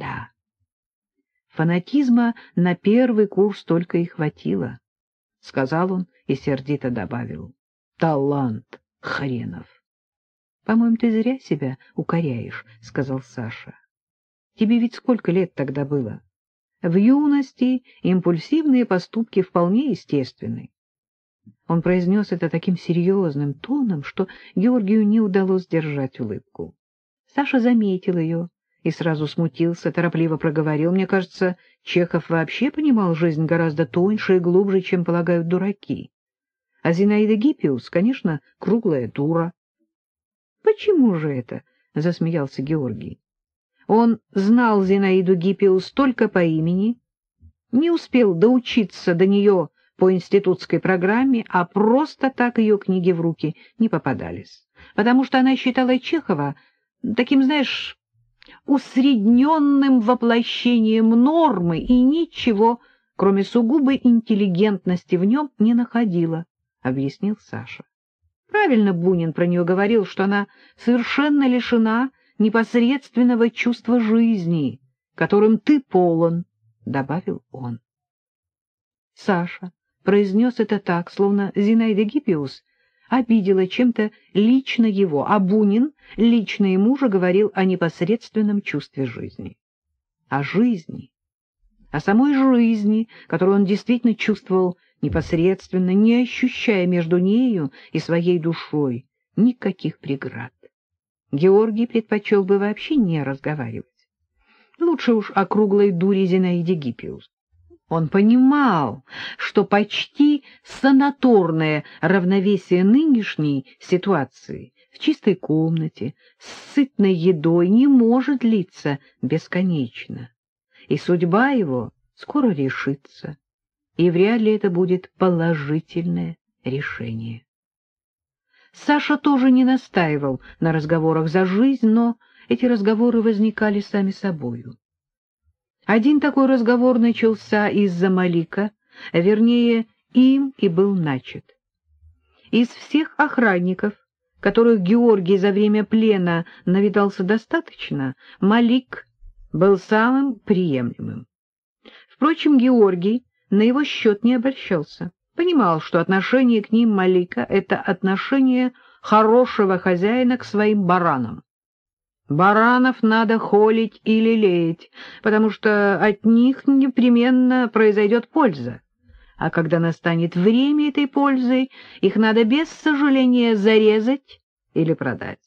Да. Фанатизма на первый курс только и хватило, — сказал он и сердито добавил. Талант хренов. — По-моему, ты зря себя укоряешь, — сказал Саша. — Тебе ведь сколько лет тогда было? В юности импульсивные поступки вполне естественны. Он произнес это таким серьезным тоном, что Георгию не удалось держать улыбку. Саша заметил ее и сразу смутился, торопливо проговорил. Мне кажется, Чехов вообще понимал жизнь гораздо тоньше и глубже, чем полагают дураки. А Зинаида Гиппиус, конечно, круглая дура. — Почему же это? — засмеялся Георгий. Он знал Зинаиду Гиппиус только по имени, не успел доучиться до нее по институтской программе, а просто так ее книги в руки не попадались, потому что она считала Чехова таким, знаешь, усредненным воплощением нормы и ничего, кроме сугубой интеллигентности, в нем не находила, — объяснил Саша. Правильно Бунин про нее говорил, что она совершенно лишена непосредственного чувства жизни, которым ты полон, — добавил он. Саша произнес это так, словно Зинаида Гиппиус обидела чем-то лично его, а Бунин лично ему же говорил о непосредственном чувстве жизни. О жизни, о самой жизни, которую он действительно чувствовал непосредственно, не ощущая между нею и своей душой никаких преград. Георгий предпочел бы вообще не разговаривать. Лучше уж о круглой дуре Зинаиде Гиппиус. Он понимал, что почти санаторное равновесие нынешней ситуации в чистой комнате с сытной едой не может длиться бесконечно, и судьба его скоро решится, и вряд ли это будет положительное решение. Саша тоже не настаивал на разговорах за жизнь, но эти разговоры возникали сами собою. Один такой разговор начался из-за Малика, вернее, им и был начат. Из всех охранников, которых Георгий за время плена навидался достаточно, Малик был самым приемлемым. Впрочем, Георгий на его счет не обольщался. Понимал, что отношение к ним Малика — это отношение хорошего хозяина к своим баранам. Баранов надо холить и лелеять, потому что от них непременно произойдет польза. А когда настанет время этой пользы, их надо без сожаления зарезать или продать.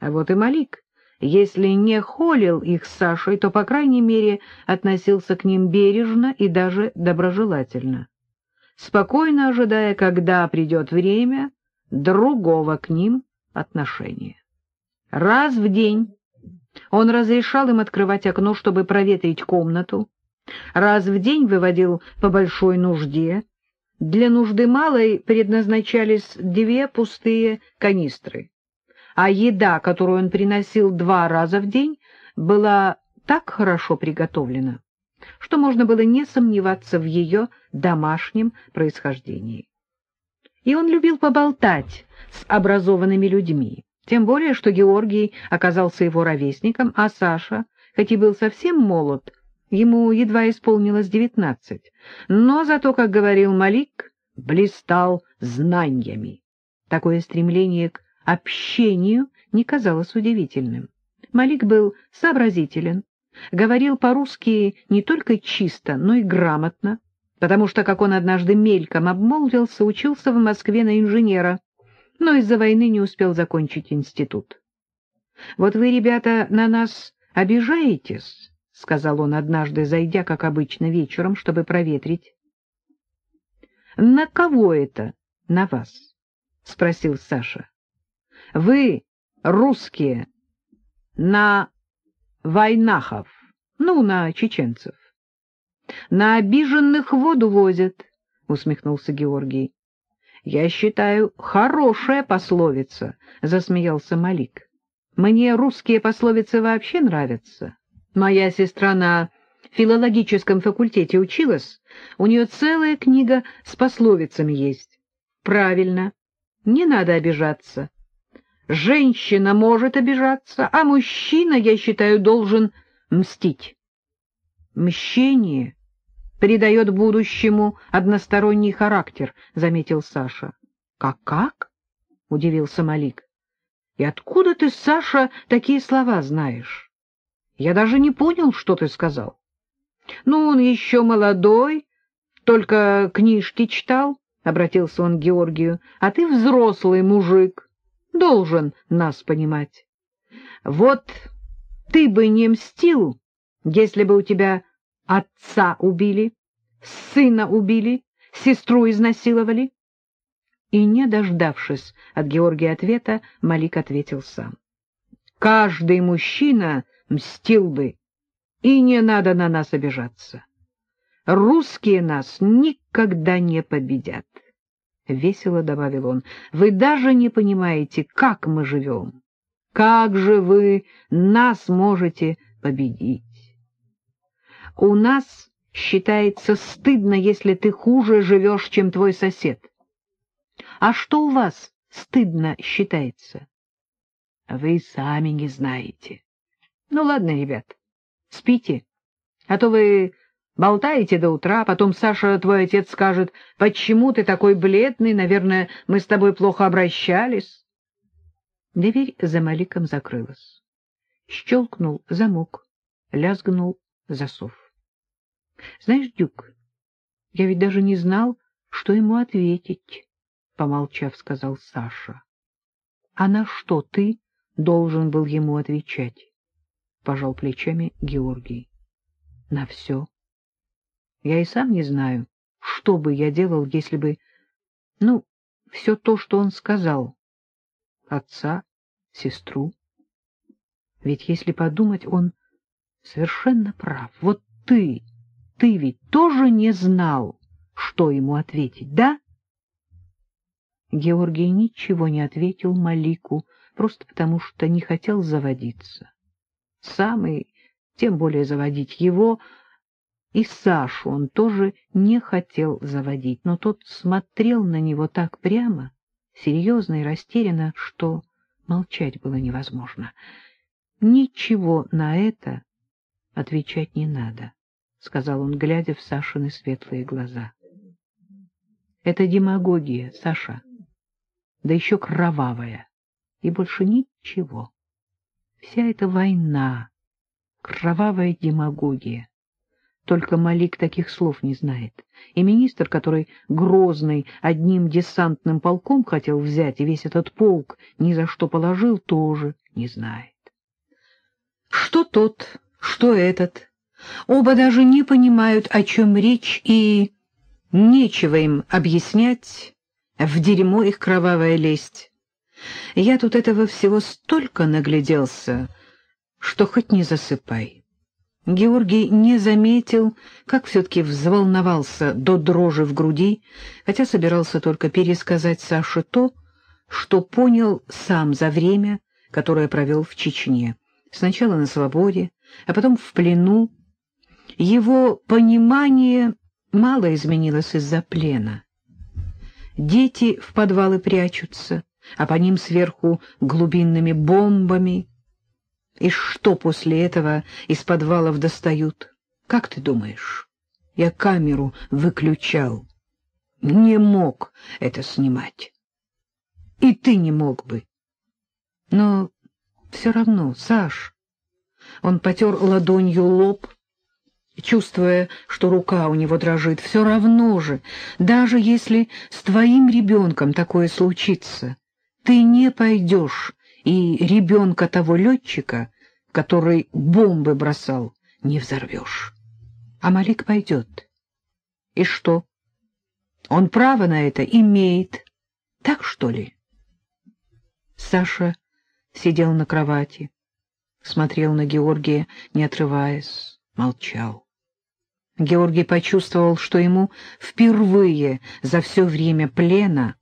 А вот и Малик, если не холил их с Сашей, то, по крайней мере, относился к ним бережно и даже доброжелательно, спокойно ожидая, когда придет время другого к ним отношения. Раз в день он разрешал им открывать окно, чтобы проветрить комнату, раз в день выводил по большой нужде. Для нужды малой предназначались две пустые канистры, а еда, которую он приносил два раза в день, была так хорошо приготовлена, что можно было не сомневаться в ее домашнем происхождении. И он любил поболтать с образованными людьми. Тем более, что Георгий оказался его ровесником, а Саша, хоть и был совсем молод, ему едва исполнилось девятнадцать, но зато, как говорил Малик, блистал знаниями. Такое стремление к общению не казалось удивительным. Малик был сообразителен, говорил по-русски не только чисто, но и грамотно, потому что, как он однажды мельком обмолвился, учился в Москве на инженера, но из-за войны не успел закончить институт. — Вот вы, ребята, на нас обижаетесь, — сказал он однажды, зайдя, как обычно, вечером, чтобы проветрить. — На кого это? На вас? — спросил Саша. — Вы, русские, на войнахов, ну, на чеченцев. — На обиженных воду возят, — усмехнулся Георгий. — Я считаю, хорошая пословица, — засмеялся Малик. — Мне русские пословицы вообще нравятся. Моя сестра на филологическом факультете училась, у нее целая книга с пословицами есть. Правильно, не надо обижаться. Женщина может обижаться, а мужчина, я считаю, должен мстить. Мщение придает будущему односторонний характер, — заметил Саша. Как — Как-как? — удивился Малик. — И откуда ты, Саша, такие слова знаешь? Я даже не понял, что ты сказал. — Ну, он еще молодой, только книжки читал, — обратился он к Георгию, — а ты взрослый мужик, должен нас понимать. Вот ты бы не мстил, если бы у тебя отца убили, сына убили, сестру изнасиловали. И, не дождавшись от Георгия ответа, Малик ответил сам. Каждый мужчина мстил бы, и не надо на нас обижаться. Русские нас никогда не победят. — весело добавил он, — вы даже не понимаете, как мы живем. Как же вы нас можете победить? У нас считается стыдно, если ты хуже живешь, чем твой сосед. А что у вас стыдно считается? Вы сами не знаете. Ну ладно, ребят, спите, а то вы болтаете до утра, потом Саша, твой отец, скажет, почему ты такой бледный, наверное, мы с тобой плохо обращались. Дверь за Маликом закрылась. Щелкнул замок, лязгнул засов. — Знаешь, Дюк, я ведь даже не знал, что ему ответить, — помолчав, сказал Саша. — А на что ты должен был ему отвечать? — пожал плечами Георгий. — На все. Я и сам не знаю, что бы я делал, если бы... Ну, все то, что он сказал. Отца, сестру. Ведь если подумать, он совершенно прав. Вот ты ты ведь тоже не знал, что ему ответить, да? Георгий ничего не ответил Малику, просто потому что не хотел заводиться. Сам и тем более заводить его, и Сашу он тоже не хотел заводить, но тот смотрел на него так прямо, серьезно и растерянно, что молчать было невозможно. Ничего на это отвечать не надо. — сказал он, глядя в Сашины светлые глаза. — Это демагогия, Саша, да еще кровавая, и больше ничего. Вся эта война — кровавая демагогия. Только Малик таких слов не знает, и министр, который грозный одним десантным полком хотел взять, и весь этот полк ни за что положил, тоже не знает. Что тот, что этот — Оба даже не понимают, о чем речь, и нечего им объяснять, в дерьмо их кровавая лесть. Я тут этого всего столько нагляделся, что хоть не засыпай. Георгий не заметил, как все-таки взволновался до дрожи в груди, хотя собирался только пересказать Саше то, что понял сам за время, которое провел в Чечне. Сначала на свободе, а потом в плену, его понимание мало изменилось из-за плена. Дети в подвалы прячутся, а по ним сверху глубинными бомбами. И что после этого из подвалов достают? Как ты думаешь? Я камеру выключал. Не мог это снимать. И ты не мог бы. Но все равно, Саш... Он потер ладонью лоб, чувствуя, что рука у него дрожит, все равно же, даже если с твоим ребенком такое случится, ты не пойдешь и ребенка того летчика, который бомбы бросал, не взорвешь. А Малик пойдет. И что? Он право на это имеет. Так, что ли? Саша сидел на кровати, смотрел на Георгия, не отрываясь, молчал. Георгий почувствовал, что ему впервые за все время плена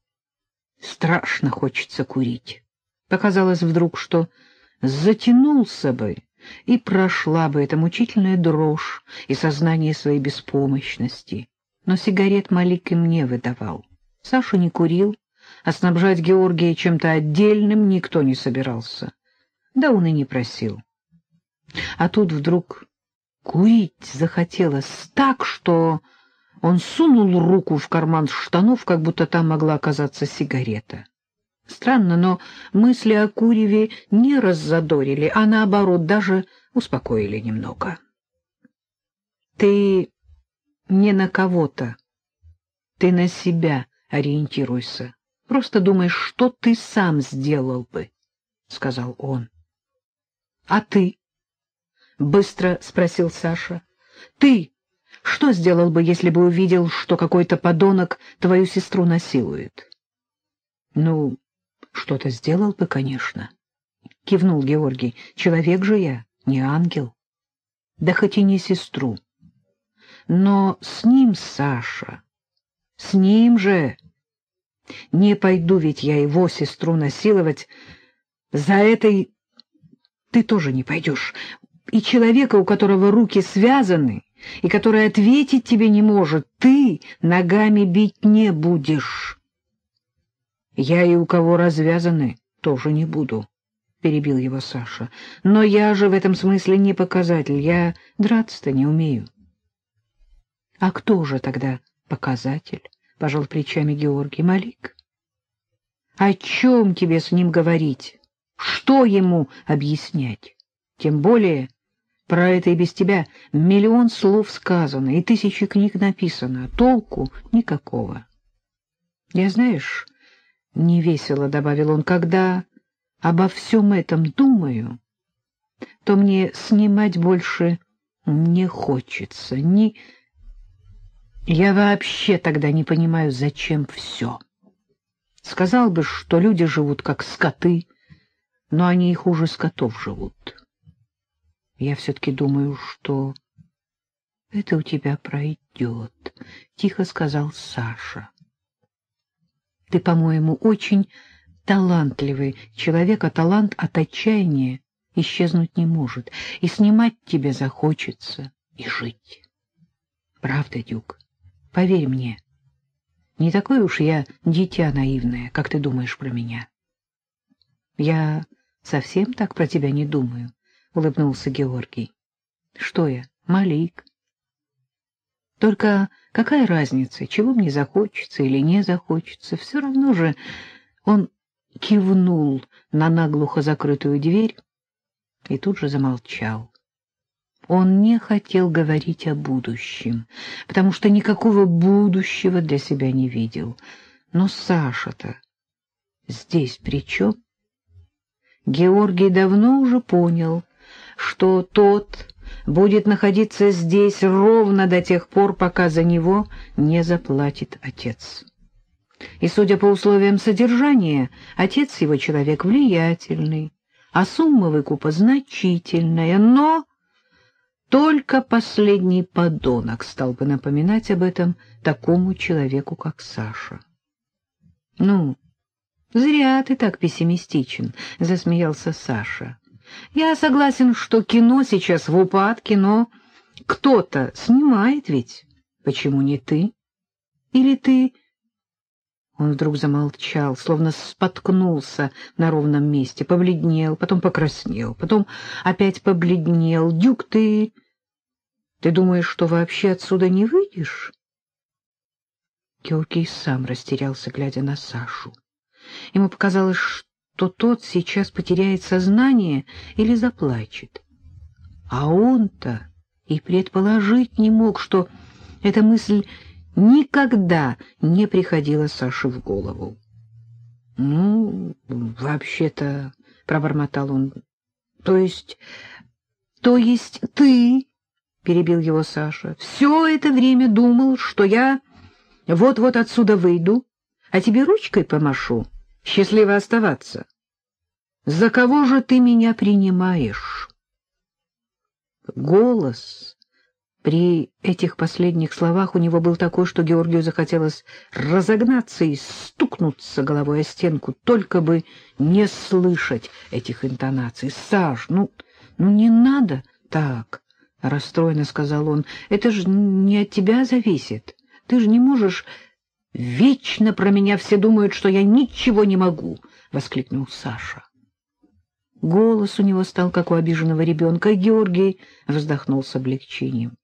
страшно хочется курить. Показалось вдруг, что затянулся бы, и прошла бы эта мучительная дрожь и сознание своей беспомощности. Но сигарет Малик им не выдавал. Саша не курил, а снабжать Георгия чем-то отдельным никто не собирался. Да он и не просил. А тут вдруг Курить захотелось так, что он сунул руку в карман штанов, как будто там могла оказаться сигарета. Странно, но мысли о куреве не раззадорили, а наоборот даже успокоили немного. Ты не на кого-то, ты на себя ориентируйся. Просто думай, что ты сам сделал бы, — сказал он. — А ты? — быстро спросил Саша. — Ты что сделал бы, если бы увидел, что какой-то подонок твою сестру насилует? — Ну, что-то сделал бы, конечно, — кивнул Георгий. — Человек же я, не ангел. Да хоть и не сестру. Но с ним, Саша, с ним же... Не пойду ведь я его сестру насиловать. За этой ты тоже не пойдешь. И человека, у которого руки связаны, и который ответить тебе не может, ты ногами бить не будешь. Я и у кого развязаны тоже не буду, — перебил его Саша. Но я же в этом смысле не показатель, я драться-то не умею. — А кто же тогда показатель? — пожал плечами Георгий Малик. — О чем тебе с ним говорить? Что ему объяснять? Тем более... Про это и без тебя миллион слов сказано, и тысячи книг написано, толку никакого. Я, знаешь, невесело добавил он, когда обо всем этом думаю, то мне снимать больше не хочется, ни... Я вообще тогда не понимаю, зачем все. Сказал бы, что люди живут как скоты, но они и хуже скотов живут. Я все-таки думаю, что это у тебя пройдет, — тихо сказал Саша. Ты, по-моему, очень талантливый человек, а талант от отчаяния исчезнуть не может, и снимать тебе захочется, и жить. Правда, Дюк, поверь мне, не такой уж я дитя наивное, как ты думаешь про меня. Я совсем так про тебя не думаю. — улыбнулся Георгий. — Что я, Малик? Только какая разница, чего мне захочется или не захочется, все равно же он кивнул на наглухо закрытую дверь и тут же замолчал. Он не хотел говорить о будущем, потому что никакого будущего для себя не видел. Но Саша-то здесь при чем? Георгий давно уже понял, что тот будет находиться здесь ровно до тех пор, пока за него не заплатит отец. И, судя по условиям содержания, отец его человек влиятельный, а сумма выкупа значительная, но только последний подонок стал бы напоминать об этом такому человеку, как Саша. — Ну, зря ты так пессимистичен, — засмеялся Саша. Я согласен, что кино сейчас в упадке, но кто-то снимает ведь. Почему не ты? Или ты... Он вдруг замолчал, словно споткнулся на ровном месте, побледнел, потом покраснел, потом опять побледнел. Дюк, ты... Ты думаешь, что вообще отсюда не выйдешь? Георгий сам растерялся, глядя на Сашу. Ему показалось, что что тот сейчас потеряет сознание или заплачет. А он-то и предположить не мог, что эта мысль никогда не приходила Саше в голову. — Ну, вообще-то, — пробормотал он, — то есть... то есть ты, — перебил его Саша, — все это время думал, что я вот-вот отсюда выйду, а тебе ручкой помашу. Счастливо оставаться. За кого же ты меня принимаешь? Голос при этих последних словах у него был такой, что Георгию захотелось разогнаться и стукнуться головой о стенку, только бы не слышать этих интонаций. — Саш, ну, ну не надо так, — расстроенно сказал он. — Это же не от тебя зависит. Ты же не можешь... — Вечно про меня все думают, что я ничего не могу, — воскликнул Саша. Голос у него стал, как у обиженного ребенка, Георгий вздохнул с облегчением.